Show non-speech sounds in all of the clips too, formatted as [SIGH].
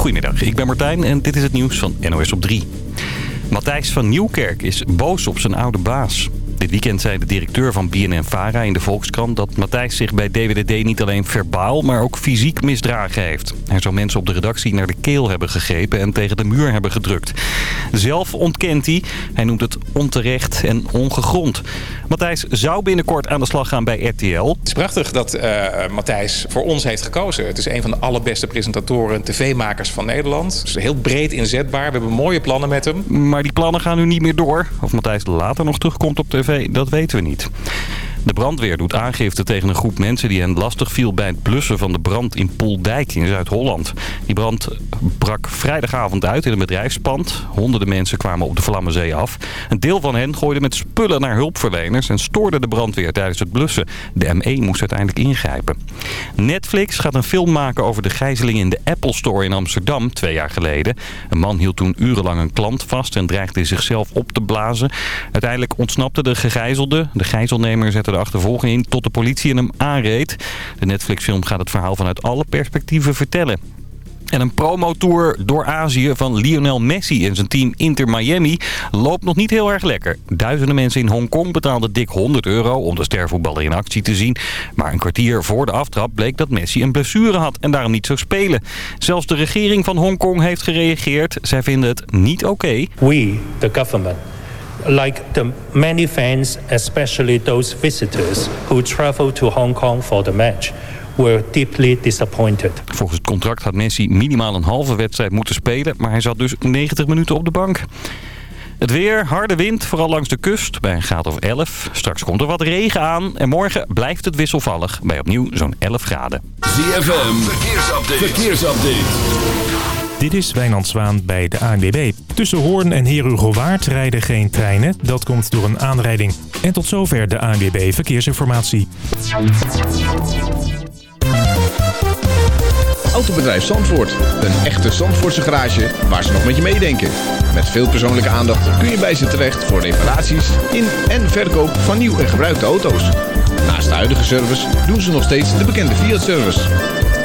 Goedemiddag, ik ben Martijn en dit is het nieuws van NOS op 3. Matthijs van Nieuwkerk is boos op zijn oude baas. Dit weekend zei de directeur van BNN-Vara in de Volkskrant... dat Matthijs zich bij DWDD niet alleen verbaal, maar ook fysiek misdragen heeft. Hij zou mensen op de redactie naar de keel hebben gegrepen en tegen de muur hebben gedrukt. Zelf ontkent hij. Hij noemt het onterecht en ongegrond. Matthijs zou binnenkort aan de slag gaan bij RTL. Het is prachtig dat uh, Matthijs voor ons heeft gekozen. Het is een van de allerbeste presentatoren en tv-makers van Nederland. Dus heel breed inzetbaar. We hebben mooie plannen met hem. Maar die plannen gaan nu niet meer door. Of Matthijs later nog terugkomt op tv dat weten we niet. De brandweer doet aangifte tegen een groep mensen die hen lastig viel bij het blussen van de brand in Poeldijk in Zuid-Holland. Die brand brak vrijdagavond uit in een bedrijfspand. Honderden mensen kwamen op de Vlammenzee af. Een deel van hen gooide met spullen naar hulpverleners en stoorde de brandweer tijdens het blussen. De ME moest uiteindelijk ingrijpen. Netflix gaat een film maken over de gijzeling in de Apple Store in Amsterdam twee jaar geleden. Een man hield toen urenlang een klant vast en dreigde zichzelf op te blazen. Uiteindelijk ontsnapte de gegijzelde. De gijzelnemer zette de achtervolging in tot de politie hem aanreed. De Netflix-film gaat het verhaal vanuit alle perspectieven vertellen. En een promotour door Azië van Lionel Messi en zijn team Inter Miami loopt nog niet heel erg lekker. Duizenden mensen in Hongkong betaalden dik 100 euro om de stervoetballer in actie te zien. Maar een kwartier voor de aftrap bleek dat Messi een blessure had en daarom niet zou spelen. Zelfs de regering van Hongkong heeft gereageerd. Zij vinden het niet oké. We, the government like the many fans, especially those visitors who travel to Hong Kong for the match, were deeply disappointed. Volgens het contract had Messi minimaal een halve wedstrijd moeten spelen, maar hij zat dus 90 minuten op de bank. Het weer, harde wind, vooral langs de kust, bij een graad of 11. Straks komt er wat regen aan en morgen blijft het wisselvallig, bij opnieuw zo'n 11 graden. ZFM, verkeersupdate. verkeersupdate. Dit is Wijnand Zwaan bij de ANWB. Tussen Hoorn en Herugowaard rijden geen treinen. Dat komt door een aanrijding. En tot zover de ANWB Verkeersinformatie. Autobedrijf Zandvoort. Een echte Zandvoortse garage waar ze nog met je meedenken. Met veel persoonlijke aandacht kun je bij ze terecht voor reparaties in en verkoop van nieuw en gebruikte auto's. Naast de huidige service doen ze nog steeds de bekende Fiat-service.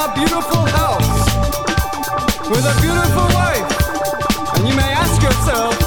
A beautiful house with a beautiful wife. And you may ask yourself,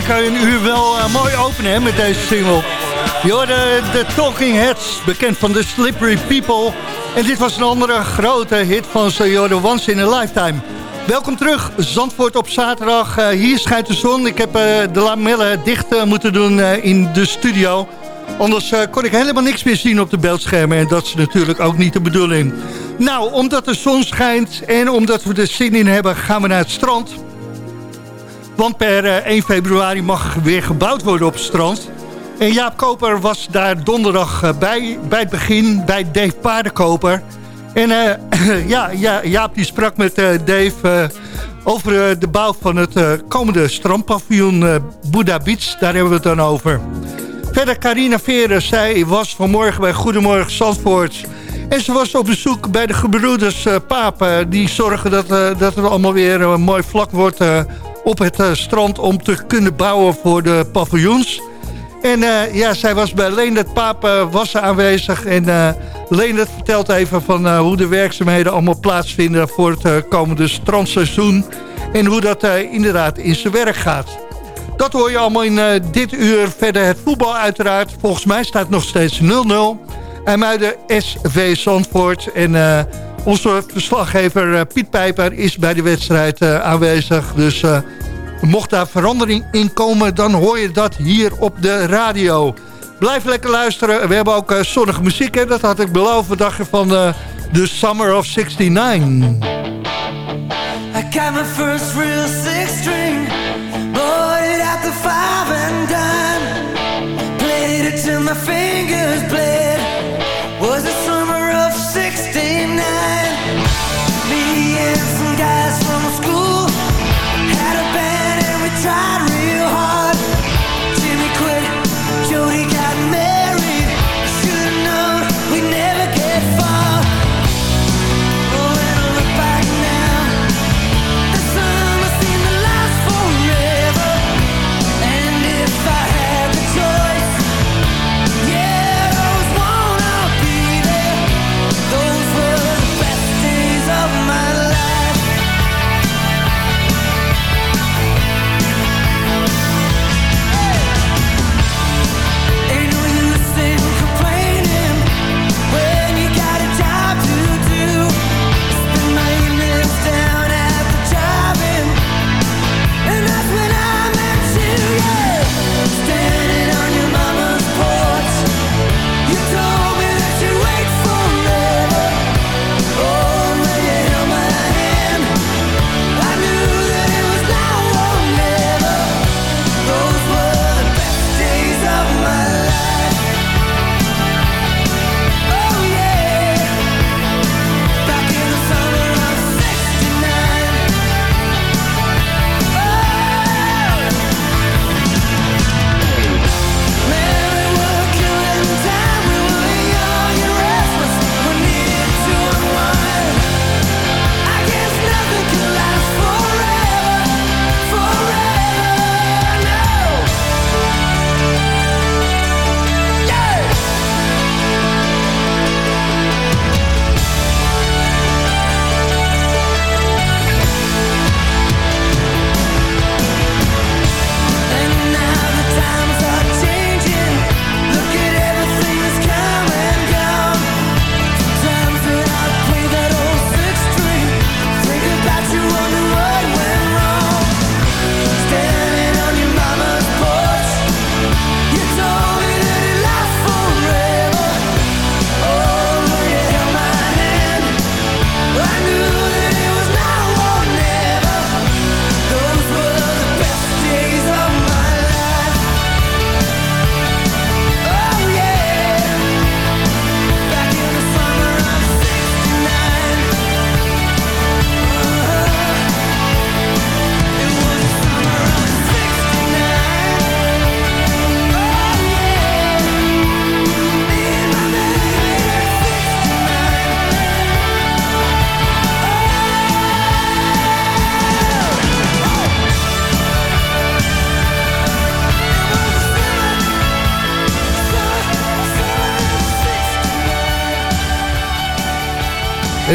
Mij kan je een uur wel uh, mooi openen hè, met deze single. Je de Talking Heads, bekend van de Slippery People. En dit was een andere grote hit van ze, je Once in a Lifetime. Welkom terug, Zandvoort op zaterdag. Uh, hier schijnt de zon. Ik heb uh, de lamellen dicht moeten doen in de studio. Anders kon ik helemaal niks meer zien op de beeldschermen. En dat is natuurlijk ook niet de bedoeling. Nou, omdat de zon schijnt en omdat we er zin in hebben... gaan we naar het strand. Want per 1 eh, februari mag weer gebouwd worden op het strand. En Jaap Koper was daar donderdag eh, bij, bij het begin, bij Dave Paardenkoper. En uh, [CLEARS THROAT] ja, ja, Jaap die sprak met Dave over de bouw van het komende strandpaviljoen Buddha Beach. Daar hebben we het dan over. Verder Carina Veren, zij was vanmorgen bij Goedemorgen Zandvoort... En ze was op bezoek bij de gebroeders Papen. Die zorgen dat, dat het allemaal weer een mooi vlak wordt op het strand... om te kunnen bouwen voor de paviljoens. En ja, zij was bij Leendert Papen was ze aanwezig. En Leendert vertelt even van hoe de werkzaamheden allemaal plaatsvinden... voor het komende strandseizoen. En hoe dat inderdaad in zijn werk gaat. Dat hoor je allemaal in dit uur. Verder het voetbal uiteraard. Volgens mij staat nog steeds 0-0. IJmuiden SV Zandvoort. En uh, onze verslaggever uh, Piet Pijper is bij de wedstrijd uh, aanwezig. Dus mocht daar verandering in komen, dan hoor je dat hier op de radio. Blijf lekker luisteren. We hebben ook zonnige muziek. Hè? Dat had ik beloofd. We dachten van The Summer of 69. I got my first real six string Bought it at the five and dime Played it till my fingers bled was the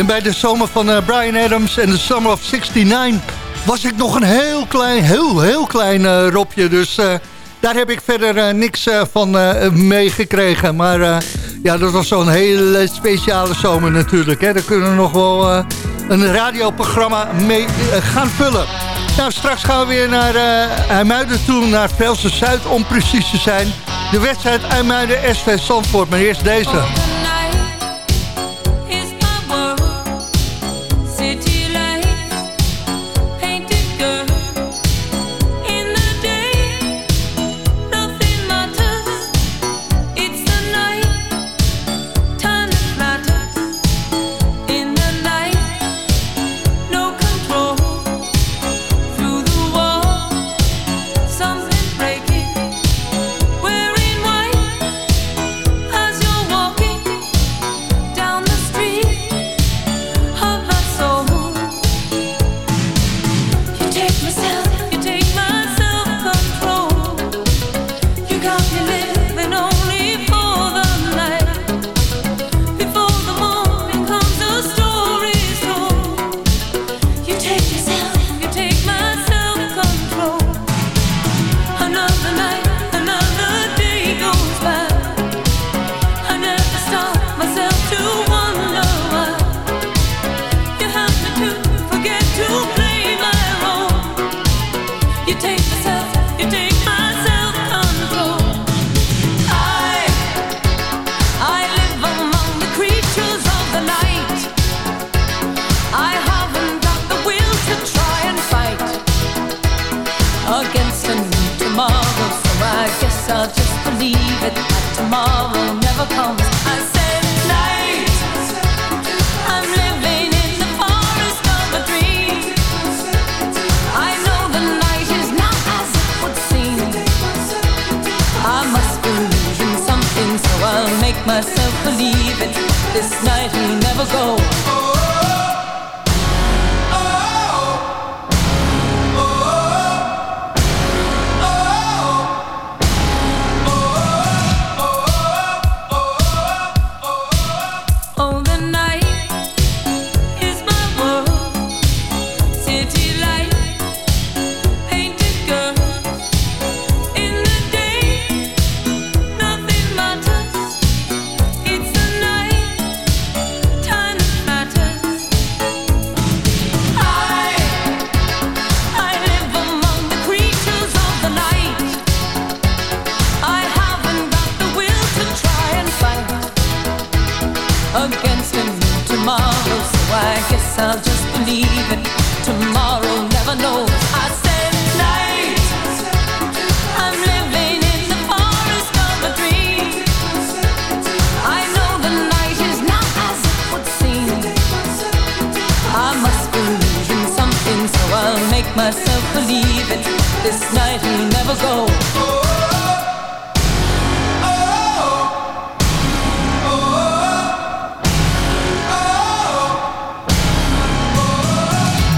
Bij de zomer van eh, Brian Adams en de Summer of 69 was ik nog een heel klein, heel, heel klein uh, Robje. Dus uh, daar heb ik verder uh, niks van meegekregen. Maar ja, dat was zo'n hele speciale zomer natuurlijk. Hè. Daar kunnen we nog wel een radioprogramma mee gaan vullen. Nou, straks gaan we weer naar IJmuiden toe, naar Velsen Zuid om precies te zijn. De wedstrijd IJmuiden SV Zandvoort, maar eerst deze.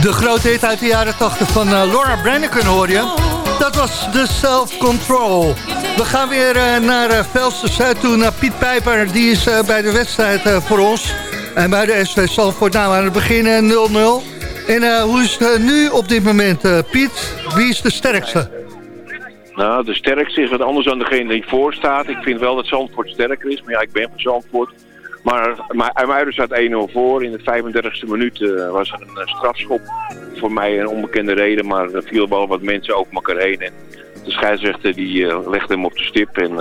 De grote hit uit de jaren 80 van uh, Laura Branigan hoor je. Dat was de Self Control. We gaan weer uh, naar uh, Velsen Zuid toe, naar Piet Pijper. Die is bij de wedstrijd voor ons. En bij de SV Salford nou aan het begin 0-0. En hoe is het nu op dit moment, Piet? Wie is de sterkste? Nou, de sterkste is wat anders dan degene die voor staat. Ik vind wel dat Zandvoort sterker is. Maar ja, ik ben van Zandvoort. Maar, IJmuiden staat 1-0 voor. In de 35e minuut was er een strafschop. Voor mij een onbekende reden, maar er viel wel wat mensen over elkaar heen. En de scheidsrechter die legde hem op de stip. En,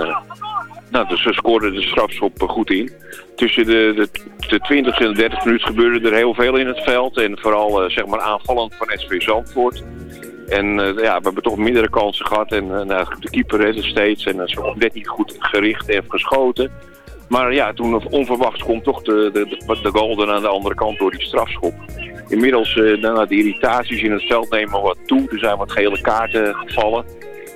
nou, dus ze scoorden de strafschop goed in. Tussen de, de, de 20 en de 30 minuten gebeurde er heel veel in het veld. En vooral zeg maar aanvallend van SV Zandvoort. En ja, we hebben toch meerdere kansen gehad. En nou, de keeper redde steeds. En uh, net niet goed gericht en geschoten. Maar ja, toen onverwachts komt toch de, de, de goal aan de andere kant door die strafschop. Inmiddels, uh, de irritaties in het veld nemen wat toe. Er zijn wat gele kaarten gevallen.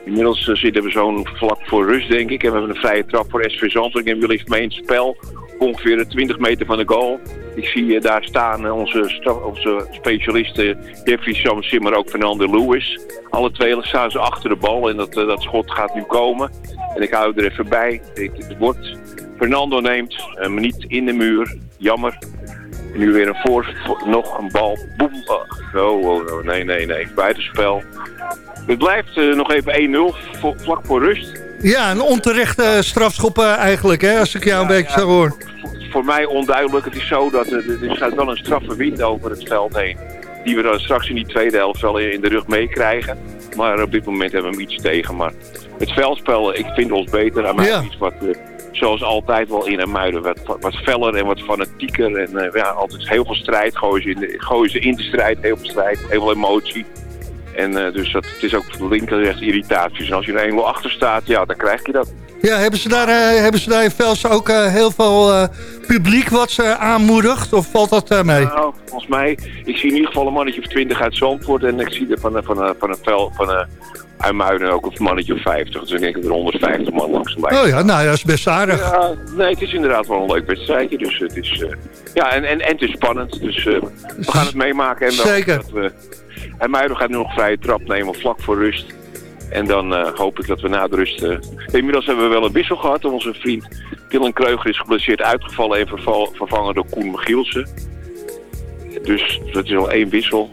Inmiddels uh, zitten we zo'n vlak voor rust, denk ik. En we hebben een vrije trap voor SV Zandvoort. En willen mee in het spel. Ongeveer 20 meter van de goal. Ik zie uh, daar staan onze, onze specialisten Jeffrey Samsim, maar ook Fernando Lewis. Alle twee staan ze achter de bal en dat, dat schot gaat nu komen. En ik hou er even bij. Het, wordt Fernando neemt hem niet in de muur. Jammer. Nu weer een voor, voor- nog een bal. Boem. Oh, oh, oh, nee, nee, nee. Buitenspel. Het blijft eh, nog even 1-0 voor- vlak voor rust. Ja, een onterechte strafschop eh, eigenlijk, hè, als ik jou een beetje zo hoor. Voor mij onduidelijk. Het is zo dat er, er gaat wel een straffe wind over het veld heen. Die we dan straks in die tweede helft wel in de rug meekrijgen. Maar op dit moment hebben we hem iets tegen. Maar het veldspel, ik vind ons beter. Aan Ja. iets wat, eh, zoals altijd wel in en muiden. Wat, wat, feller en wat fanatieker. En eh, ja, altijd heel veel strijd. Gooien ze, in de, gooien ze in de strijd. Heel veel strijd. Heel veel emotie. En eh, dus dat, het is ook voor de linker en rechts irritaties. En als je er 1-0 achter staat, ja, dan krijg je dat. Ja, hebben ze daar, eh, hebben ze daar in Vels ook eh, heel veel publiek wat ze aanmoedigt? Of valt dat mee? Nou, volgens mij, ik zie in ieder geval een mannetje of 20 uit Zandvoort. En ik zie er van, een- van, een- van een vel van een Uimuiden ook een mannetje of 50. Dus ik denk dat er 150 man langs de lijn Oh ja, nou ja, dat is best aardig. Ja, nee, het is inderdaad wel een leuk wedstrijdje. Dus het is, ja, en, en, en het is spannend. Dus we gaan het meemaken. En Zeker. Dat we, en Muiden gaat nu nog vrije trap nemen vlak voor rust. En dan eh, hoop ik dat we na de rust... eh, inmiddels hebben we wel een wissel gehad. Onze vriend Dylan Kreuger is geblesseerd uitgevallen... en vervangen door Koen Michielsen. Dus dat is al één wissel.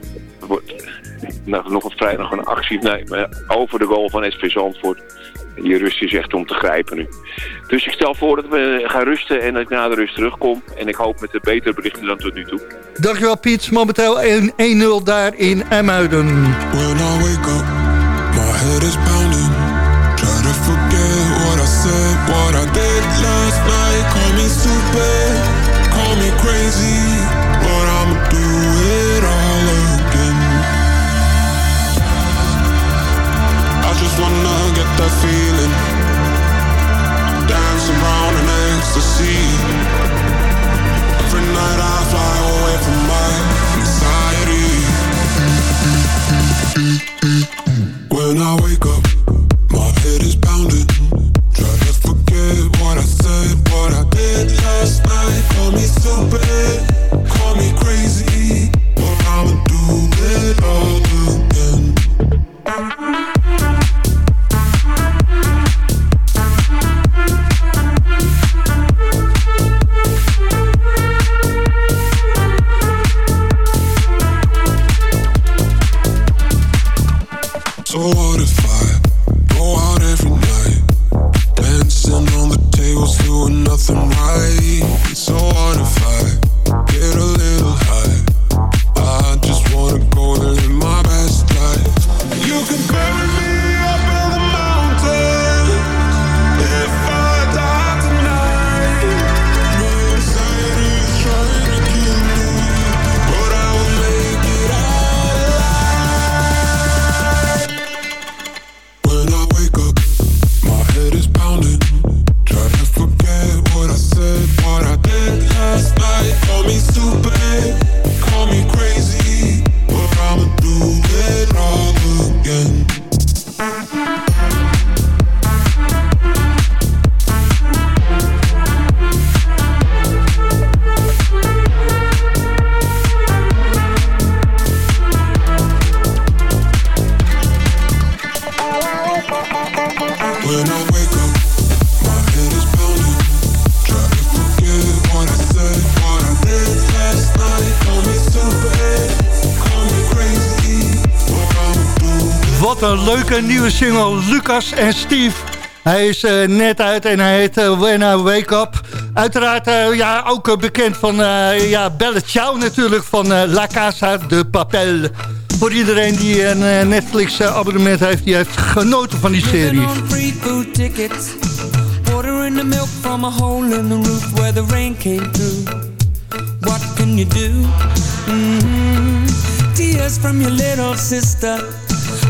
Nou, nog een vrijdag een actie nee, maar over de goal van SV Zandvoort. Die rust is echt om te grijpen nu. Dus ik stel voor dat we gaan rusten en dat ik na de rust terugkom. En ik hoop met de betere berichten dan tot nu toe. Dankjewel Piet, momenteel 1 1-0 daar in Emuiden. When I wake up, my head is pounding. Try to forget what I said, what I leuke nieuwe single, Lucas en Steve. Hij is eh, net uit en hij heet eh, When I Wake Up. Uiteraard eh, ja, ook bekend van ja, Belle Ciao natuurlijk van La Casa de Papel. Voor iedereen die een Netflix abonnement heeft, die heeft genoten van die serie. What can you do? Mhm. Tears from your little sister.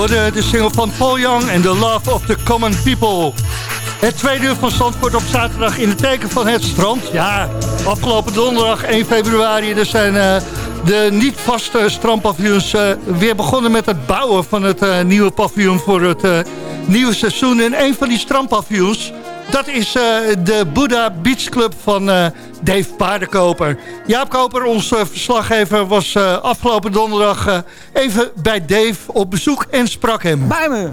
Hoorde de single van Paul Young en The Love of the Common People. Het tweede uur van Zandvoort op zaterdag in het teken van het strand. Ja, afgelopen donderdag 1 februari. Er zijn eh, de niet vaste strandpaviljoens eh, weer begonnen met het bouwen van het eh, nieuwe paviljoen voor het nieuwe seizoen. En een van die strandpaviljoens, dat is de Buddha Beach Club van Dave Paardenkoper. Jaap Koper, ons eh, verslaggever, was eh, afgelopen donderdag eh, even bij Dave op bezoek en sprak hem. Bij me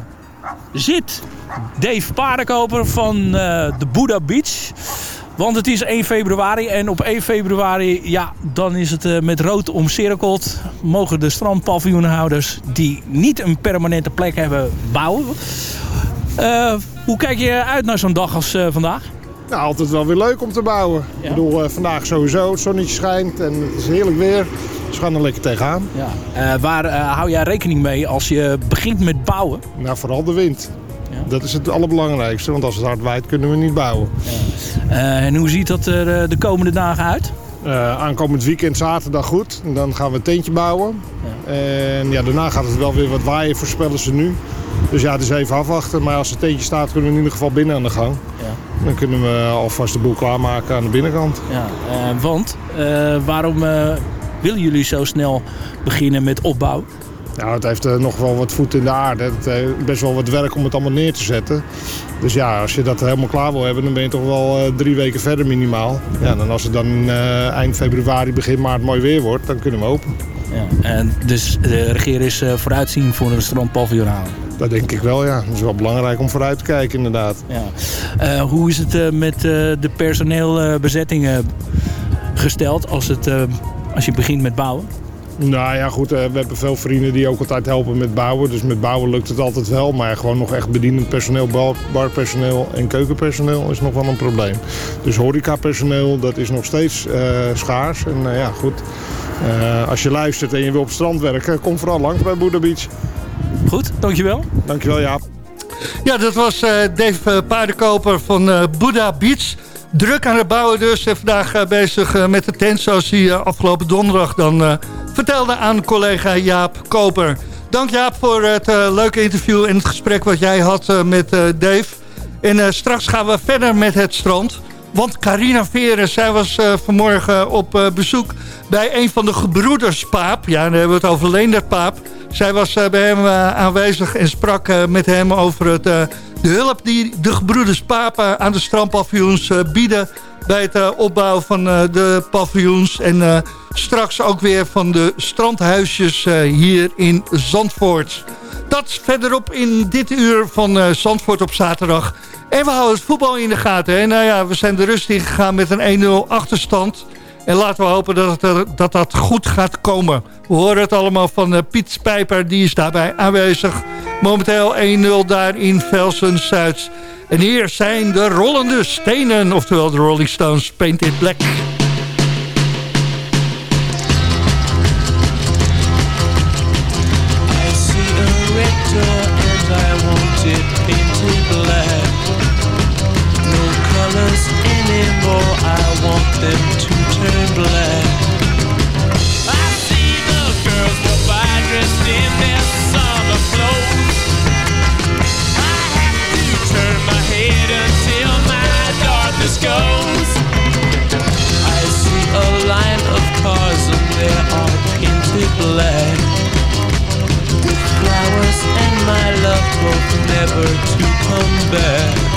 zit Dave Paardenkoper van de Buddha Beach. Want het is 1 februari en op 1 februari, ja, dan is het met rood omcirkeld. Mogen de strandpaviljoenhouders die niet een permanente plek hebben bouwen. Hoe kijk je uit naar zo'n dag als vandaag? Nou, altijd wel weer leuk om te bouwen. Ik bedoel, eh, vandaag sowieso, het zonnetje schijnt en het is heerlijk weer. Dus we gaan er lekker tegenaan. Ja. Eh, waar eh, hou jij rekening mee als je begint met bouwen? Nou, vooral de wind. Dat is het allerbelangrijkste, want als het hard waait kunnen we niet bouwen. En hoe ziet dat er de komende dagen uit? Aankomend weekend zaterdag goed. En dan gaan we een tentje bouwen. En ja, daarna gaat het wel weer wat waaien, voorspellen ze nu. Dus ja, het is even afwachten. Maar als het tentje staat, kunnen we in ieder geval binnen aan de gang. Dan kunnen we alvast de boel klaarmaken aan de binnenkant. Ja, eh, want eh, waarom eh, willen jullie zo snel beginnen met opbouw? Nou, het heeft nog wel wat voet in de aarde. Het heeft best wel wat werk om het allemaal neer te zetten. Dus ja, als je dat helemaal klaar wil hebben, dan ben je toch wel drie weken verder minimaal. Ja, dan als het dan eind februari, begin maart mooi weer wordt, dan kunnen we open. Ja, en dus de regering is vooruitzien voor een strandpaviljoen halen. Dat denk ik wel, ja. Dat is wel belangrijk om vooruit te kijken, inderdaad. Ja. Eh, hoe is het eh, met eh, de personeelbezettingen gesteld als, het, als je begint met bouwen? Nou ja, goed, we hebben veel vrienden die ook altijd helpen met bouwen. Dus met bouwen lukt het altijd wel. Maar gewoon nog echt bedienend personeel, bar- barpersoneel en keukenpersoneel is nog wel een probleem. Dus horecapersoneel, dat is nog steeds schaars. En ja, goed. Als je luistert en je wil op het strand werken, kom vooral langs bij Buddha Beach. Goed, dankjewel. Dankjewel, Jaap. Ja, dat was eh, Dave eh, Paardenkoper van eh Buddha Beach. Druk aan het bouwen dus. En vandaag bezig met de tent zoals hij afgelopen donderdag dan eh, vertelde aan collega Jaap Koper. Dank Jaap voor het leuke interview en het gesprek wat jij had met eh, Dave. En eh, straks gaan we verder met het strand. Want Carina Veren, zij was uh, vanmorgen op uh, bezoek bij een van de gebroeders Paap. Ja, dan hebben we het over Leendert Paap. Zij was uh, bij hem aanwezig en sprak met hem over het, de hulp die de gebroeders Paap aan de strandpaviljoens bieden... bij het opbouwen van de paviljoens en straks ook weer van de strandhuisjes hier in Zandvoort. Dat verderop in dit uur van Zandvoort op zaterdag... En we houden het voetbal in de gaten. Nou ja, we zijn de rust ingegaan met een 1-0 achterstand. En laten we hopen dat, dat dat goed gaat komen. We horen het allemaal van uh, Piet Spijper, die is daarbij aanwezig. Momenteel 1-0 daar in Velsen-Zuid. En hier zijn de rollende stenen, oftewel de Rolling Stones Painted Black. both never to come back.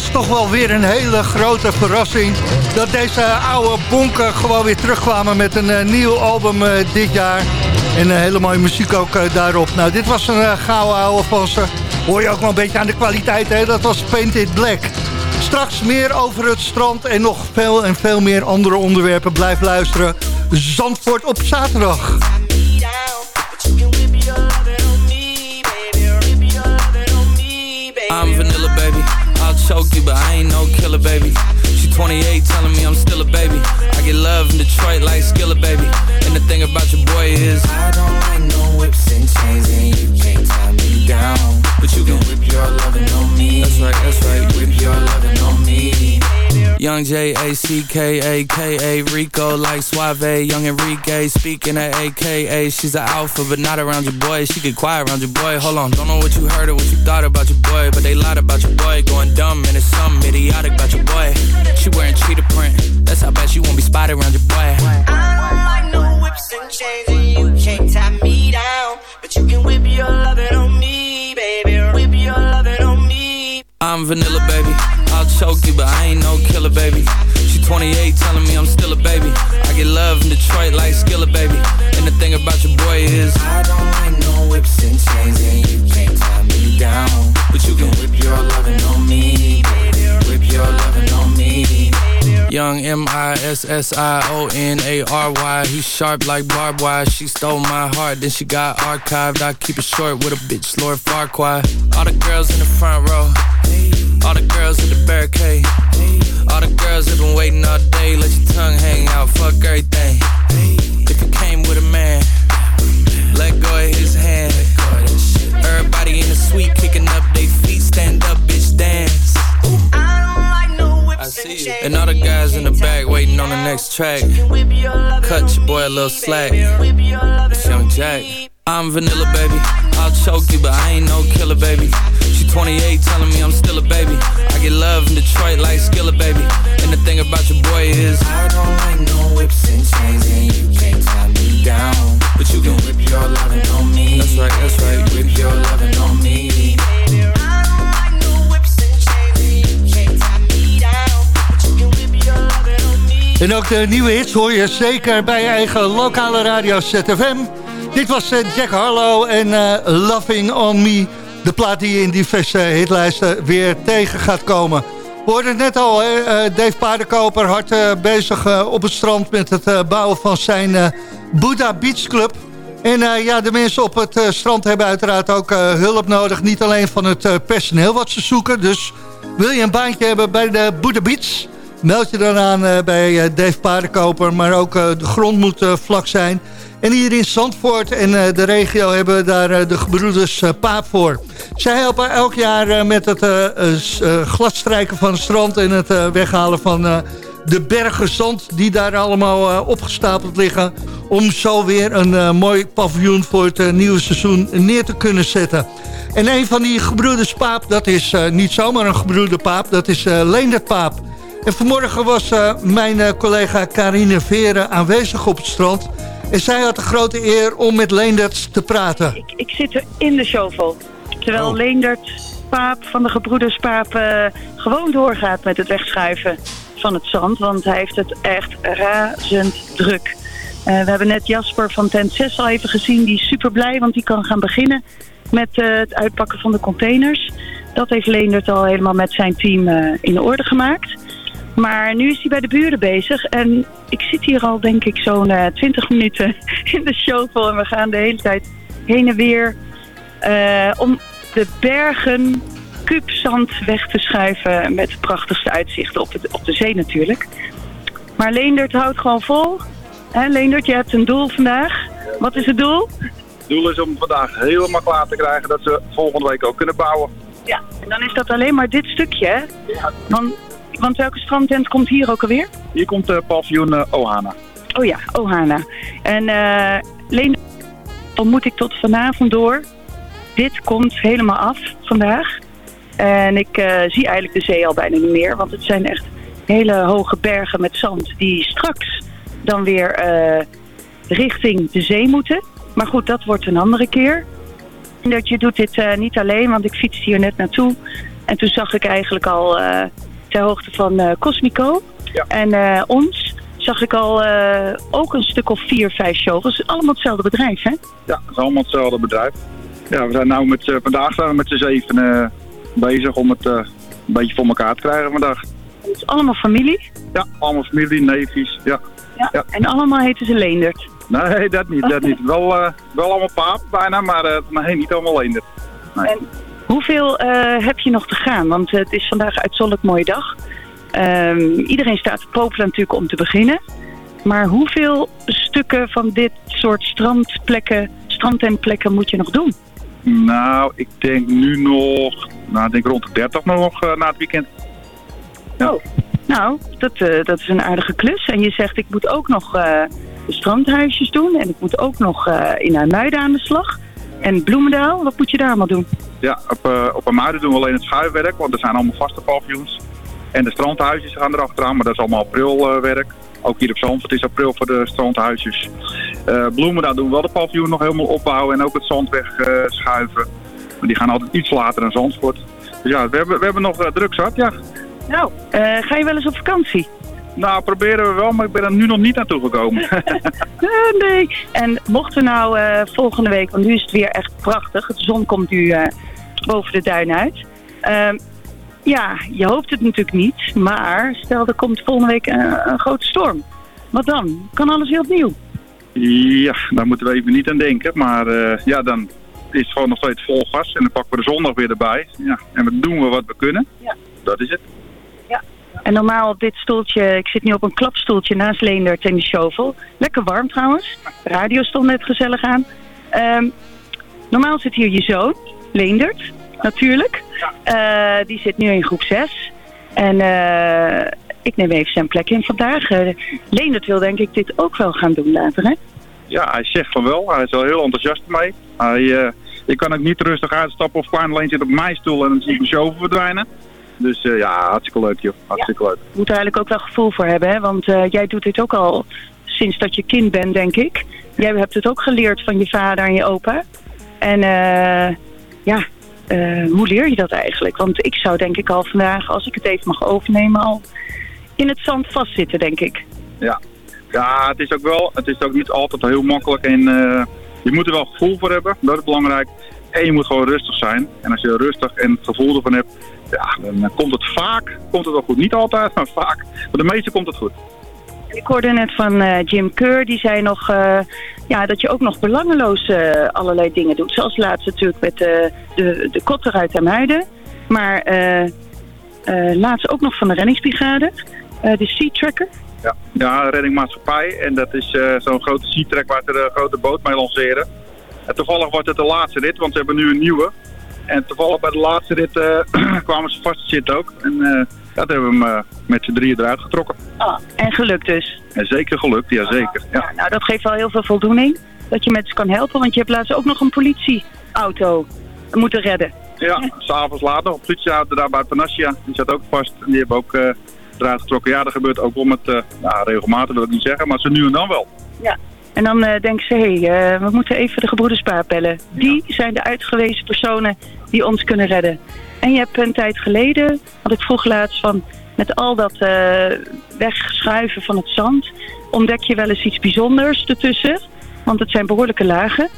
was toch wel weer een hele grote verrassing... dat deze oude bonken gewoon weer terugkwamen met een uh, nieuw album uh, dit jaar. En een hele mooie muziek ook daarop. Nou, dit was een gouden oude van. Hoor je ook wel een beetje aan de kwaliteit, hè? Dat was Painted Black. Straks meer over het strand en nog veel en veel meer andere onderwerpen. Blijf luisteren. Zandvoort op zaterdag. Choke you, but I ain't no killer, baby. She 28, telling me I'm still a baby. I get love in Detroit like Skilla, baby. And the thing about your boy is I don't like no whips and chains, and you can't tie me down. But you can whip your lovin' on me. That's right, that's right. Whip your lovin' on me. Young J A C K A K A Rico like Suave. Young Enrique speaking at AKA. She's an alpha, but not around your boy. She get quiet around your boy. Hold on, don't know what you heard or what you thought about your boy, but they lied about your boy. Going dumb and it's something idiotic about your boy. She wearing cheetah print. That's how bad she won't be spotted around your boy. I don't like no whips and chains, and you can't tie me down. But you can whip your lovin' on me, baby. Whip your lovin' on me. I'm vanilla, baby. I'll choke you, but I ain't no killer, baby. She 28, telling me I'm still a baby. I get love in Detroit like Skilla, baby. And the thing about your boy is I don't like no whips and chains, M-I-S-S-I-O-N-A-R-Y He sharp like barbed wire. She stole my heart, then she got archived. I keep it short with a bitch, Lord Farquaad All the girls in the front row. All the girls at the barricade. All the girls have been waiting all day. Let your tongue hang out, fuck everything. If you came with a man Let go of his hand. Everybody in the suite kicking up their feet. Stand up, bitch, I see you. And all the guys in the back waiting on the next track. Cut your boy a little slack. It's Young Jack. I'm vanilla, baby. I'll choke you, but I ain't no killer, baby. She 28, telling me I'm still a baby. I get love in Detroit like Skilla, baby. And the thing about your boy is I don't like no whips and chains, and you can't tie me down. But you can whip your lovin' on me. That's right, that's right. Whip your lovin' on me. En ook de nieuwe hits hoor je zeker bij je eigen lokale radio ZFM. Dit was eh, Jack Harlow en eh, Loving On Me. De plaat die in diverse hitlijsten weer tegen gaat komen. We hoorden het net al, eh, Dave Paardenkoper hard bezig op het strand... met het bouwen van zijn Buddha Beach Club. En ja, de mensen op het strand hebben uiteraard ook hulp nodig. Niet alleen van het personeel wat ze zoeken. Dus wil je een baantje hebben bij de Buddha Beach... Meld je dan aan eh, bij eh, Dave Paardenkoper. Maar ook eh, de grond moet vlak zijn. En hier in Zandvoort en de regio hebben daar de gebroeders Paap voor. Zij helpen elk jaar met het gladstrijken van het strand... en het weghalen van de bergen zand die daar allemaal opgestapeld liggen... om zo weer een mooi paviljoen voor het nieuwe seizoen neer te kunnen zetten. En een van die gebroeders Paap, dat is niet zomaar een gebroeder Paap... dat is Leendert Paap. En vanmorgen was eh, mijn eh, collega Karine Veren aanwezig op het strand. En zij had de grote eer om met Leendert te praten. Ik, ik zit er in de shovel. Terwijl Oh. Leendert Paap van de gebroeders Paap eh, gewoon doorgaat met het wegschuiven van het zand. Want hij heeft het echt razend druk. We hebben net Jasper van tent 6 al even gezien. Die is super blij, want die kan gaan beginnen met het uitpakken van de containers. Dat heeft Leendert al helemaal met zijn team eh, in orde gemaakt. Maar nu is hij bij de buren bezig. En ik zit hier al denk ik zo'n eh 20 minuten [LAUGHS] in de shovel. En we gaan de hele tijd heen en weer eh, om de bergen kubzand weg te schuiven. Met de prachtigste uitzichten op, het, op de zee natuurlijk. Maar Leendert houdt gewoon vol. Hè, Leendert, je hebt een doel vandaag. Wat is het doel? Het doel is om vandaag helemaal klaar te krijgen dat ze volgende week ook kunnen bouwen. Ja, en dan is dat alleen maar dit stukje, hè? Want, want welke strandtent komt hier ook alweer? Hier komt de paviljoen eh, Ohana. Oh ja, Ohana. En eh Leen, dan moet ik tot vanavond door. Dit komt helemaal af vandaag. En ik eh, zie eigenlijk de zee al bijna niet meer. Want het zijn echt hele hoge bergen met zand die straks dan weer eh, richting de zee moeten. Maar goed, dat wordt een andere keer. Dat je doet dit eh, niet alleen, want ik fietste hier net naartoe. En toen zag ik eigenlijk al eh, ter hoogte van eh, Cosmico en eh, ons... zag ik al eh, ook een stuk of vier, vijf shovels. Allemaal hetzelfde bedrijf, hè? Ja, het is allemaal hetzelfde bedrijf. Ja, we zijn nou met, vandaag zijn we met z'n zeven bezig om het een beetje voor elkaar te krijgen vandaag. Het is allemaal familie. Ja, allemaal familie, neefjes, ja. Ja. En allemaal heten ze Leendert. Nee, dat niet, dat [LAUGHS] niet. Wel, wel allemaal paap bijna, maar nee, niet allemaal eender. Nee. En hoeveel eh, heb je nog te gaan? Want het is vandaag een uitzonderlijk mooie dag. Ehm, iedereen staat te popelen natuurlijk om te beginnen. Maar hoeveel stukken van dit soort strandplekken, strandtentplekken moet je nog doen? Nou, ik denk nu nog, nou, ik denk rond de 30 nog eh, na het weekend. Nou, dat, eh, dat is een aardige klus. En je zegt, ik moet ook nog eh, de strandhuisjes doen. En ik moet ook nog eh, in Muiden aan de slag. En Bloemendaal, wat moet je daar allemaal doen? Ja, op, eh op Amuiden doen we alleen het schuifwerk, want er zijn allemaal vaste paviljoens. En de strandhuisjes gaan erachteraan, maar dat is allemaal aprilwerk. Ook hier op Zandvoort is april voor de strandhuisjes. Eh bloemen, daar doen we wel de paviljoen nog helemaal opbouwen en ook het zand wegschuiven. maar die gaan altijd iets later dan Zandvoort. Dus ja, we hebben, we hebben nog eh, druk zat, ja. Nou, eh, ga je wel eens op vakantie? Nou, proberen we wel, maar ik ben er nu nog niet naartoe gekomen. [LAUGHS] Eh, nee. En mochten we nou eh, volgende week, want nu is het weer echt prachtig. De zon komt nu eh, boven de duin uit. Ehm, ja, je hoopt het natuurlijk niet. Maar stel er komt volgende week een, een grote storm. Wat dan? Kan alles weer opnieuw? Ja, daar moeten we even niet aan denken. Maar eh, ja, dan is het gewoon nog steeds vol gas. En dan pakken we de zondag weer erbij. Ja, en dan doen we wat we kunnen. Ja. Dat is het. En normaal op dit stoeltje, ik zit nu op een klapstoeltje naast Leendert in de shovel. Lekker warm trouwens. De radio stond net gezellig aan. Ehm, normaal zit hier je zoon, Leendert, natuurlijk. Eh, die zit nu in groep 6. En eh, ik neem even zijn plek in vandaag. Eh Leendert wil denk ik dit ook wel gaan doen later, hè? Ja, hij zegt van wel. Hij is er heel enthousiast mee. Hij, ik kan ook niet rustig uitstappen of klein alleen zit op mijn stoel en dan zie ik mijn show verdwijnen. Dus ja, hartstikke leuk joh. Hartstikke leuk. Je moet er eigenlijk ook wel gevoel voor hebben, hè? Want jij doet dit ook al sinds dat je kind bent, denk ik. Jij hebt het ook geleerd van je vader en je opa. En ja, eh, hoe leer je dat eigenlijk? Want ik zou denk ik al vandaag, als ik het even mag overnemen, al in het zand vastzitten, denk ik. Ja. ja, het is ook wel, het is ook niet altijd heel makkelijk en eh, je moet er wel gevoel voor hebben. Dat is belangrijk. En je moet gewoon rustig zijn. En als je rustig en het gevoel ervan hebt, ja, dan komt het vaak, komt het wel goed. Niet altijd, maar vaak. Maar de meeste komt het goed. Ik hoorde net van eh, Jim Keur, die zei nog eh, ja, dat je ook nog belangeloos eh, allerlei dingen doet. Zoals laatst natuurlijk met de, de kotter uit Amuiden. Maar laatst ook nog van de reddingsbrigade, de Sea Tracker. Ja, ja reddingmaatschappij. En dat is zo'n grote sea-track waar ze de grote boot mee lanceren. En toevallig wordt het de laatste rit, want ze hebben nu een nieuwe. En toevallig bij de laatste rit [CLEARS THROAT] kwamen ze vast te zitten ook. En dat hebben we hem eh, met z'n drieën eruit getrokken. Ah, en gelukt dus. En zeker gelukt, ja zeker. Ja. Nou, dat geeft wel heel veel voldoening. Dat je mensen kan helpen, want je hebt laatst ook nog een politieauto moeten redden. Ja, s'avonds later op politieauto daar bij Panassia. Die zat ook vast en die hebben ook eh, eruit getrokken. Ja, dat gebeurt ook wel met, eh nou, regelmatig wil ik niet zeggen, maar ze nu en dan wel. Ja. En dan eh denken ze, hé, hey, we moeten even de gebroeders bellen. Die zijn de uitgewezen personen die ons kunnen redden. En je hebt een tijd geleden, wat ik vroeg laatst van, met al dat eh, wegschuiven van het zand, ontdek je wel eens iets bijzonders ertussen. Want het zijn behoorlijke lagen.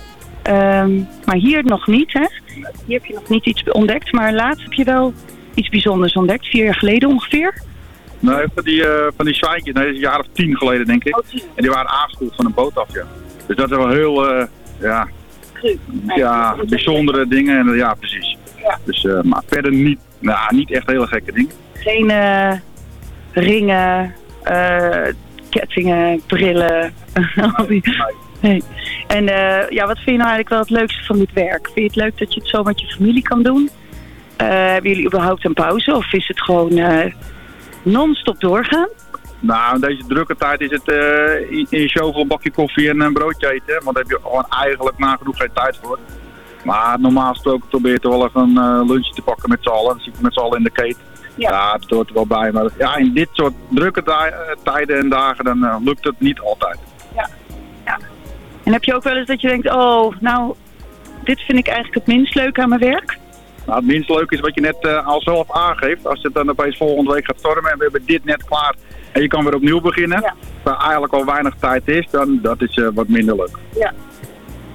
Ehm, maar hier nog niet, hè? Hier heb je nog niet iets ontdekt, maar laatst heb je wel iets bijzonders ontdekt, vier jaar geleden ongeveer. Nee, van die, eh van die zwijntjes, nee, dat is een jaar of tien geleden denk ik. En die waren aangespoeld van een boot af, ja. Dus dat is wel heel, eh, ja, ja, bijzondere dingen. En, ja, precies. Dus, eh, maar verder niet, nou, niet echt hele gekke dingen. Geen eh, ringen, eh, kettingen, brillen. [LAUGHS] die- nee. En ja, wat vind je nou eigenlijk wel het leukste van dit werk? Vind je het leuk dat je het zo met je familie kan doen? Hebben jullie überhaupt een pauze of is het gewoon non-stop doorgaan? Nou, in deze drukke tijd is het in je show voor een bakje koffie en een broodje eten. Want daar heb je gewoon eigenlijk nagenoeg geen tijd voor. Maar normaal gesproken probeer je toch wel even een eh, lunchje te pakken met z'n allen. Dan zit je met z'n allen in de keten. Ja. het hoort er wel bij. Maar ja, in dit soort drukke eh, tijden en dagen dan eh, lukt het niet altijd. En heb je ook wel eens dat je denkt, oh, nou, dit vind ik eigenlijk het minst leuk aan mijn werk? Nou, het minst leuk is wat je net eh, al zelf aangeeft. Als het dan opeens volgende week gaat stormen en we hebben dit net klaar en je kan weer opnieuw beginnen. Waar eigenlijk al weinig tijd is, dan dat is eh, wat minder leuk. Ja.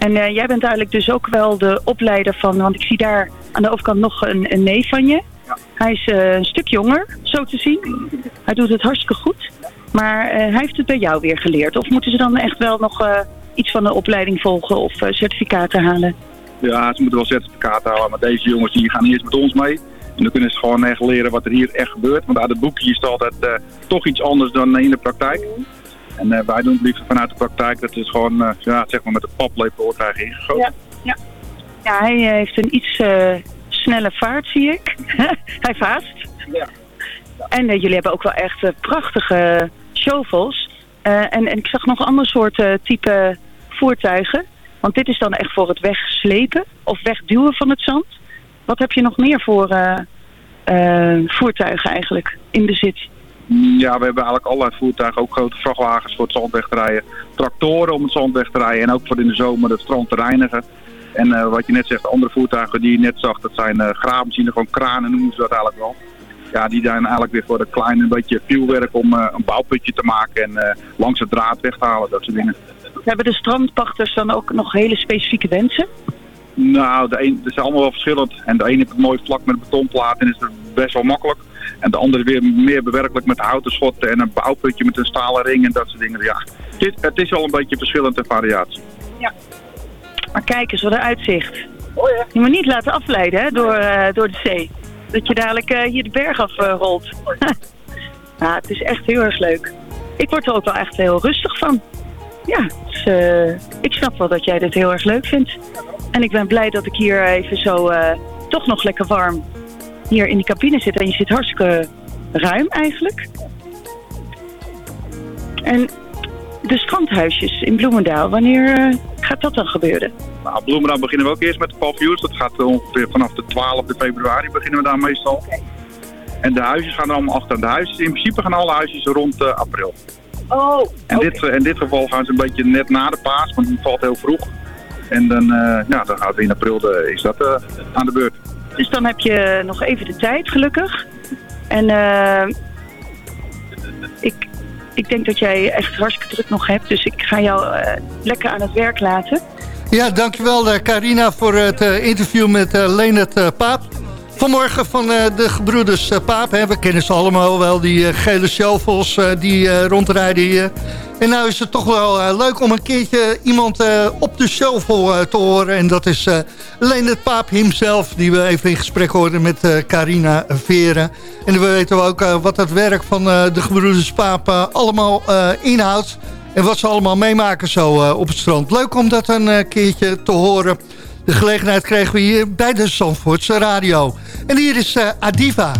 En eh, jij bent eigenlijk dus ook wel de opleider van, want ik zie daar aan de overkant nog een, een neef van je. Hij is eh, een stuk jonger, zo te zien. Hij doet het hartstikke goed. Maar eh, hij heeft het bij jou weer geleerd. Of moeten ze dan echt wel nog iets van de opleiding volgen of certificaten halen? Ja, ze moeten wel certificaten halen, maar deze jongens die gaan eerst met ons mee. En dan kunnen ze gewoon echt leren wat er hier echt gebeurt. Want uit het boekje is het altijd toch iets anders dan in de praktijk. En eh, wij doen het liever vanuit de praktijk. Dat is gewoon, eh, ja, zeg maar met de paplepel krijgen ingegoten. Ja, ja. ja hij eh, heeft een iets snelle vaart, zie ik. [LAUGHS] hij vaast. Ja. En jullie hebben ook wel echt prachtige shovels. En, en ik zag nog andere soorten type voertuigen. Want dit is dan echt voor het wegslepen of wegduwen van het zand. Wat heb je nog meer voor, voertuigen eigenlijk in bezit? Ja, we hebben eigenlijk allerlei voertuigen, ook grote vrachtwagens voor het zand weg te rijden. Tractoren om het zand weg te rijden en ook voor in de zomer het strand te reinigen. En eh, wat je net zegt, andere voertuigen die je net zag, dat zijn uh, graafmachines, gewoon kranen noemen ze dat eigenlijk wel. Ja, die zijn eigenlijk weer voor een klein een beetje pielwerk om uh, een bouwputje te maken en langs het draad weg te halen, dat soort dingen. Hebben de strandpachters dan ook nog hele specifieke wensen? Nou, de een, het is allemaal wel verschillend. En de ene heeft het mooi vlak met een betonplaat en is het best wel makkelijk. En de andere weer meer bewerkelijk met houten schotten en een bouwputje met een stalen ring en dat soort dingen. Ja, dit, het is wel een beetje verschillend en variatie. Ja. Maar kijk eens, wat een uitzicht. Oh ja. Je moet niet laten afleiden hè, door, uh, door de zee. Dat je dadelijk uh, hier de berg af uh, rolt. nou, [LAUGHS] het is echt heel erg leuk. Ik word er ook wel echt heel rustig van. Ja, dus, ik snap wel dat jij dit heel erg leuk vindt. En ik ben blij dat ik hier even zo toch nog lekker warm hier in die cabine zit. En je zit hartstikke ruim eigenlijk. En de strandhuisjes in Bloemendaal, wanneer uh, gaat dat dan gebeuren? Nou, Bloemendaal beginnen we ook eerst met de paviljoens. Dat gaat ongeveer vanaf de 12e februari beginnen we daar meestal. Okay. En de huisjes gaan er allemaal achter. De huisjes, in principe gaan alle huisjes rond uh, april. Oh, en dit, in dit geval gaan ze een beetje net na de paas, want die valt heel vroeg. En dan, uh, ja, dan gaat in april de, is dat aan de beurt. Dus dan heb je nog even de tijd, gelukkig. En uh, ik, ik denk dat jij echt hartstikke druk nog hebt. Dus ik ga jou uh, lekker aan het werk laten. Ja, dankjewel uh, Carina voor het interview met Leonard Paap. Vanmorgen van de gebroeders Paap. Hè. We kennen ze allemaal wel, die gele shovels die rondrijden hier. En nou is het toch wel uh, leuk om een keertje iemand uh, op de shovel uh, te horen. En dat is alleen het paap hemzelf, die we even in gesprek hoorden met Carina Veren. En we weten ook wat het werk van de gebroeders Paap allemaal inhoudt. En wat ze allemaal meemaken zo op het strand. Leuk om dat een keertje te horen. De gelegenheid kregen we hier bij de Zandvoortse Radio. En hier is Adiva.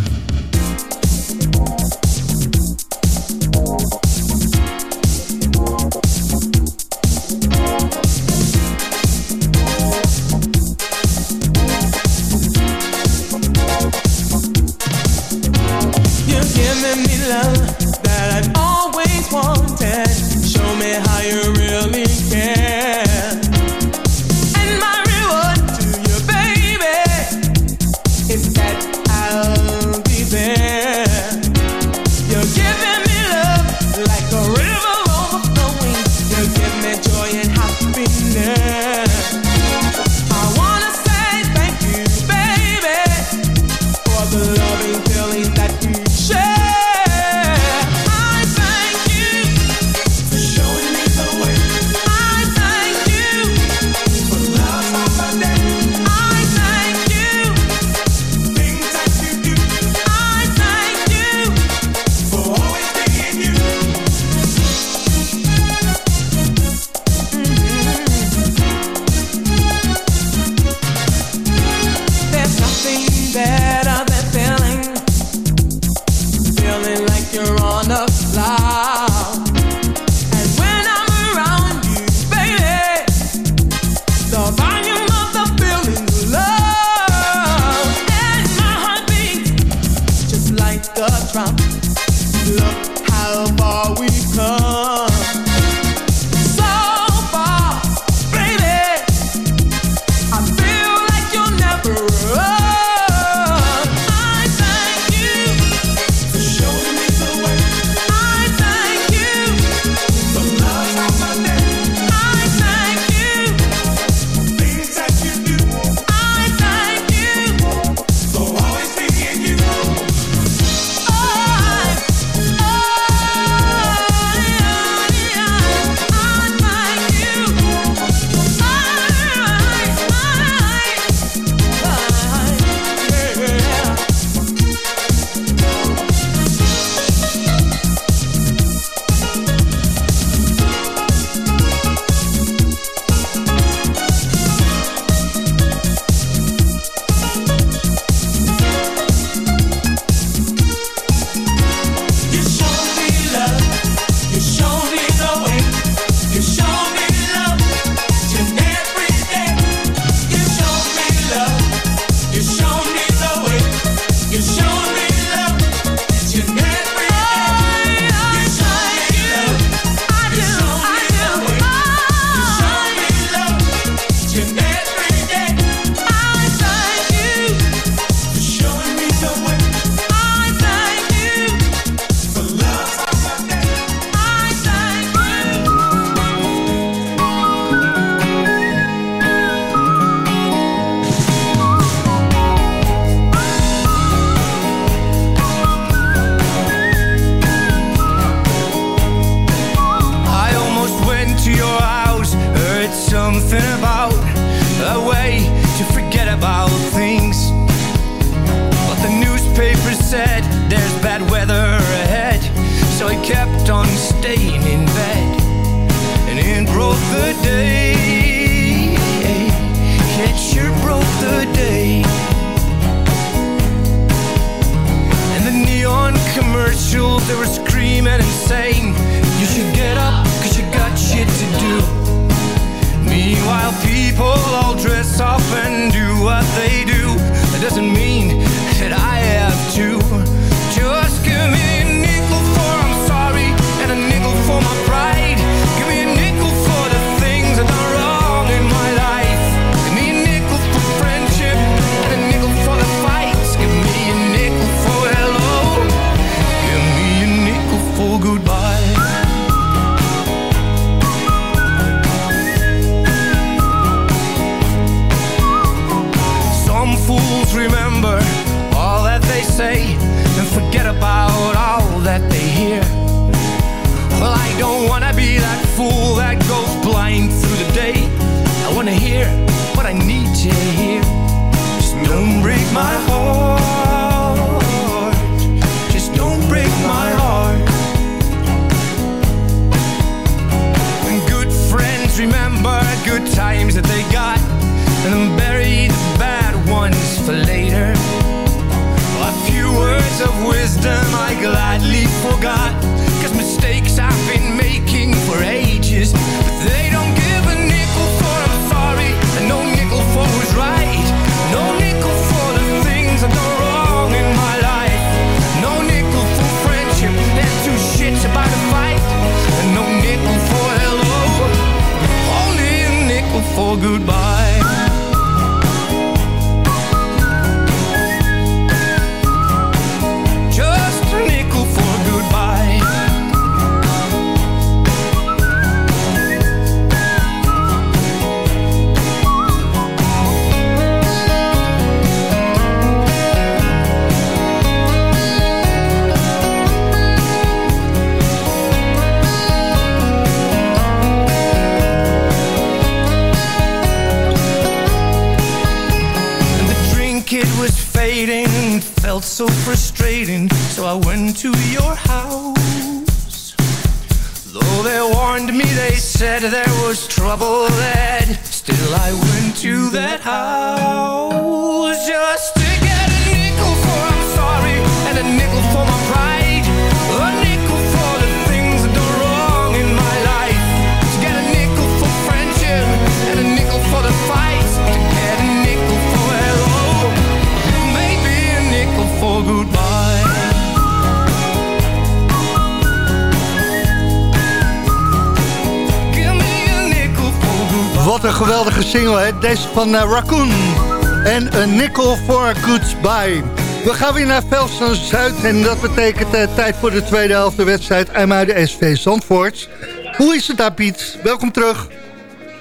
from. Een single, hè? Deze van eh, Raccoon. En een nickel for goodbye. We gaan weer naar Velsen Zuid. En dat betekent eh, tijd voor de tweede helft de wedstrijd IJmuiden SV Zandvoort. Hoe is het daar, Piet? Welkom terug.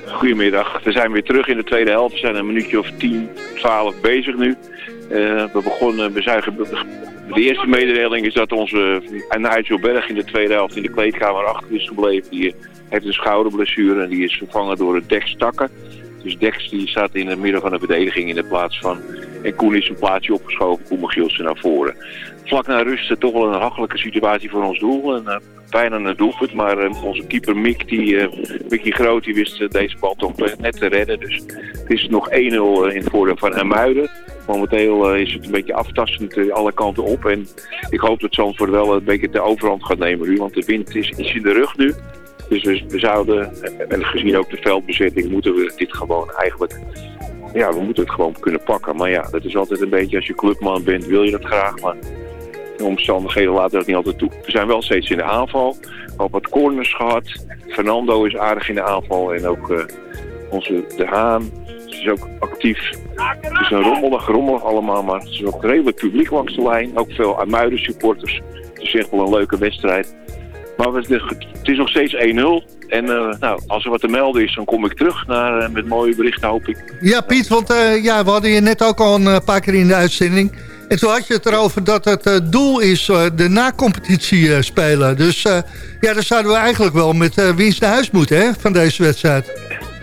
Goedemiddag, we zijn weer terug in de tweede helft. We zijn een minuutje of 10, 12 bezig nu. Eh, we begonnen, we zijn de eerste mededeling is dat onze Nigel Berg in de tweede helft in de kleedkamer achter is gebleven. Die heeft een schouderblessure en die is vervangen door het Dex Takken. Dus Dex die staat in het midden van de verdediging in de plaats van... En Koen is een plaatsje opgeschoven, Koen naar voren. Vlak na rust eh, toch wel een hachelijke situatie voor ons doel. En, eh, bijna een doelpunt, maar eh, onze keeper Mick, die, eh, Mickey Groot, die wist eh, deze bal toch eh, net te redden. Dus het is nog 1-0 in het voordeel van Hermuiden. Momenteel eh, is het een beetje aftastend eh, alle kanten op. En ik hoop dat Zandvoort wel een beetje de overhand gaat nemen nu. Want de wind is iets in de rug nu. Dus we, zouden, en gezien ook de veldbezetting, moeten we dit gewoon eigenlijk... Ja, we moeten het gewoon kunnen pakken. Maar ja, dat is altijd een beetje, als je clubman bent, wil je dat graag. Maar de omstandigheden laten dat niet altijd toe. We zijn wel steeds in de aanval. Ook wat corners gehad. Fernando is aardig in de aanval. En ook eh, onze De Haan is ook actief. Het is een rommelig, rommelig allemaal. Maar het is ook redelijk publiek langs de lijn. Ook veel Amuiden supporters. Het is echt wel een leuke wedstrijd. Maar we- het is nog steeds 1-0. En eh, nou, als er wat te melden is, dan kom ik terug naar, eh, met mooie berichten, hoop ik. Ja, Piet, want eh, ja, we hadden je net ook al een paar keer in de uitzending. En toen had je het erover dat het doel is de na-competitie spelen. Dus ja, dan zouden we eigenlijk wel met winst naar huis moeten hè, van deze wedstrijd.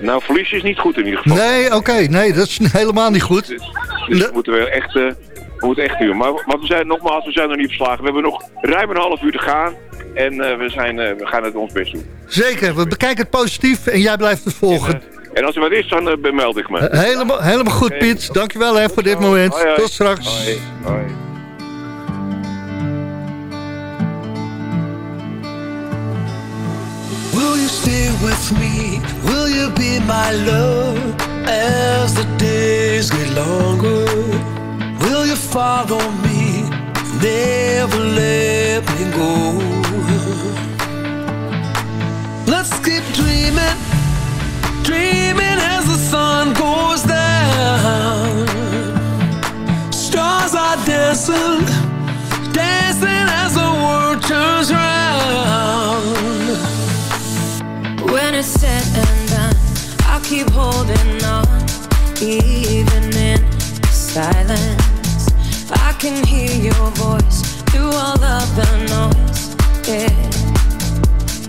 Nou, verlies is niet goed in ieder geval. Nee, oké, nee, dat is [LAUGHS] helemaal niet goed. Dus we moeten wel echt, we moeten echt duur. Maar, we zijn nogmaals, we zijn nog niet verslagen. We hebben nog ruim een half uur te gaan. En eh, we, zijn, eh, we gaan het ons best doen. Zeker, we bekijken het positief en jij blijft het volgen. En als er wat is, dan eh, bemeld ik me. Helemaal, helemaal goed, Oké. Piet. Dankjewel hè, voor dit moment. Hoi, hoi. Tot straks. Hoi, hoi. Will you stay with me? Will you be my love as the days get longer? Follow me? Never let me go. Let's keep dreaming, dreaming as the sun goes down. Stars are dancing, dancing as the world turns round. When it's said and done, I'll keep holding on, even in silence. If I can hear your voice through all of the noise, yeah,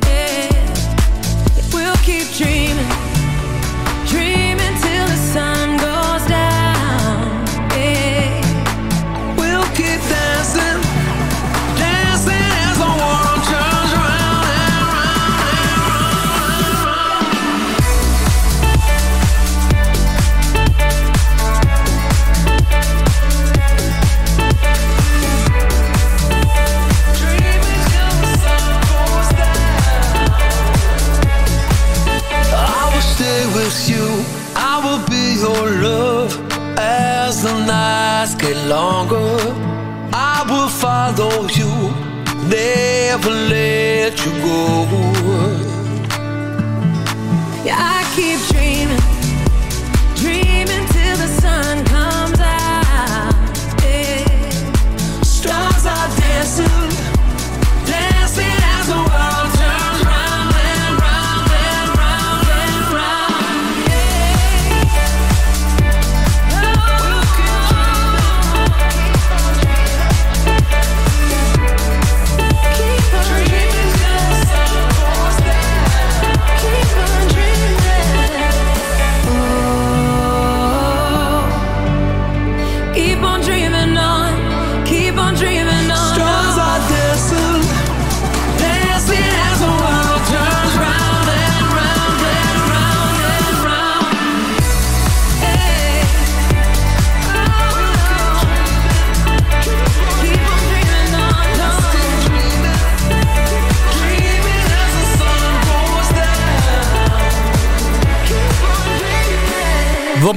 yeah. We'll keep dreaming, dreaming get longer. I will follow you, never let you go.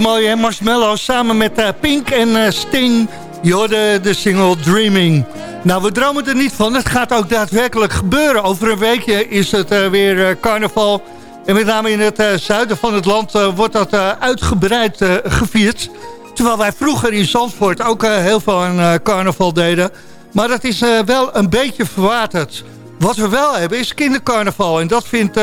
Mooi Marshmallow samen met eh, Pink en eh, Sting. Je hoorde de single Dreaming. Nou, we dromen er niet van. Het gaat ook daadwerkelijk gebeuren. Over een weekje is het eh, weer carnaval. En met name in het zuiden van het land wordt dat uitgebreid gevierd. Terwijl wij vroeger in Zandvoort ook heel veel aan carnaval deden. Maar dat is wel een beetje verwaterd. Wat we wel hebben is kindercarnaval. En dat vindt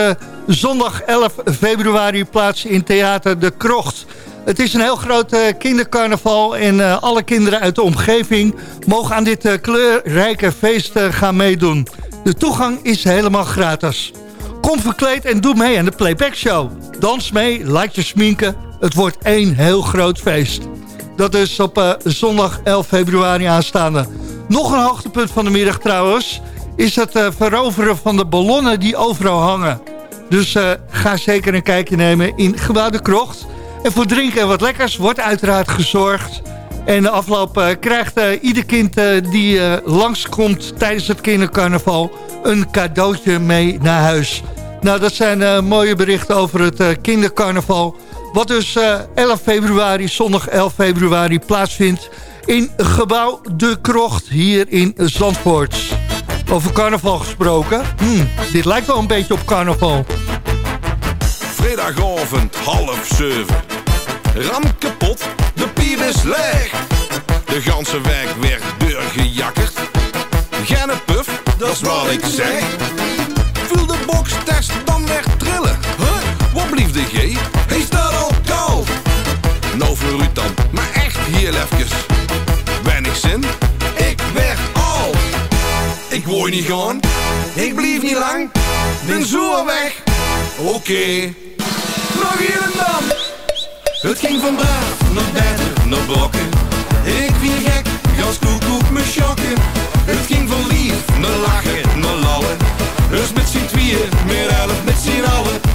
zondag 11 februari plaats in Theater De Krocht. Het is een heel groot eh, kindercarnaval en eh, alle kinderen uit de omgeving mogen aan dit eh, kleurrijke feest gaan meedoen. De toegang is helemaal gratis. Kom verkleed en doe mee aan de playback show. Dans mee, laat je sminken. Het wordt één heel groot feest. Dat is op zondag 11 februari aanstaande. Nog een hoogtepunt van de middag trouwens... is het veroveren van de ballonnen die overal hangen. Dus ga zeker een kijkje nemen in Gebouw Krocht. En voor drinken en wat lekkers wordt uiteraard gezorgd. En de afloop eh, krijgt eh, ieder kind eh, die langskomt tijdens het kindercarnaval... een cadeautje mee naar huis. Nou, dat zijn mooie berichten over het kindercarnaval... wat dus eh, 11 februari, zondag 11 februari plaatsvindt... in gebouw De Krocht hier in Zandvoort. Over carnaval gesproken. Hmm, dit lijkt wel een beetje op carnaval. Vrijdagavond half zeven. Ram kapot, de pier is leeg. De ganse weg werd doorgejakkerd. Geen puff, dat is wat ik zeg. Voel de bokstest dan weer trillen. Huh? Wat blief de G? Hij staat al koud. Nou voor dan, maar echt heel even. Weinig zin, ik weg al. Ik word niet gaan, ik blief niet lang. Ben zo weg. Oké. Nog hier en dan. Het ging van braaf naar beter naar blokken. Ik viel gek, gas koekoek me schokken. Het ging van lief naar lachen naar lallen. Dus met z'n tweeën, meer elf met z'n allen.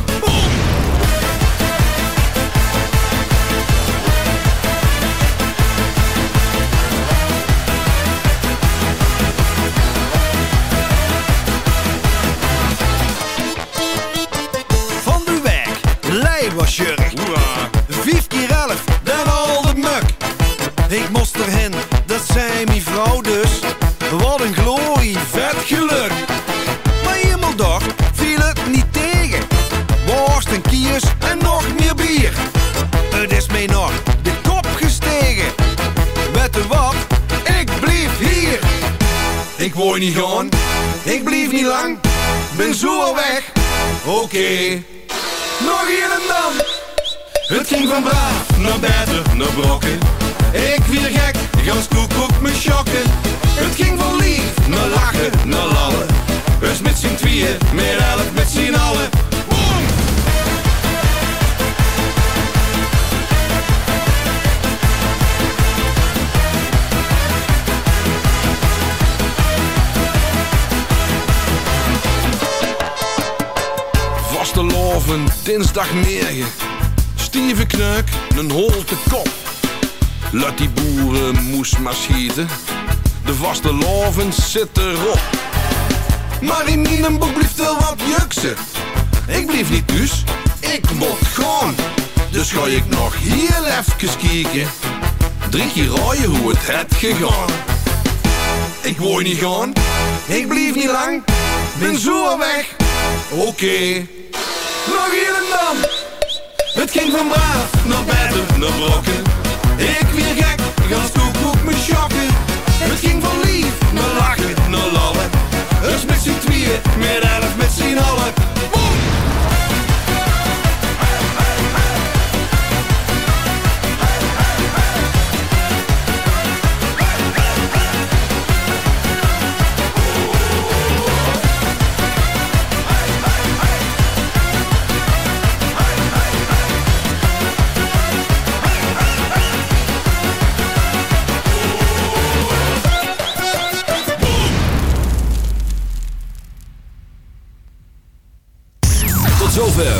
Ik moest erheen, dat zei mijn vrouw dus. Wat een glorie, vet geluk. Maar helemaal dag viel het niet tegen. Worst en kiers en nog meer bier. Het is mij nog de kop gestegen. Weet je wat, ik blijf hier. Ik word niet gaan, ik blijf niet lang. Ben zo weg, oké. Nog hier en dan. Het ging van braaf naar beter naar brokken. Ik weer gek, gans koekoek me schokken. Het ging van lief naar lachen naar lallen. Dus met z'n tweeën, meer elf met z'n allen. Vaste loven, dinsdagmorgen. Stieve knuik, een holte. Laat die boeren moes maar schieten. De vaste loven zitten erop. Maar in boek blijft er wat juksen. Ik blijf niet thuis, ik moet gaan. Dus ga ik nog heel even kijken. Drie keer raaien hoe het het gegaan. Ik wou niet gaan, ik blijf niet lang. Ben zo weg, oké. Nog hier en dan. Het ging van braaf naar beter naar brokken. Ik weer gek, gans koekoek me schokken. Het ging van lief naar lachen naar lallen. Dus met z'n tweeën, meer elf met z'n allen.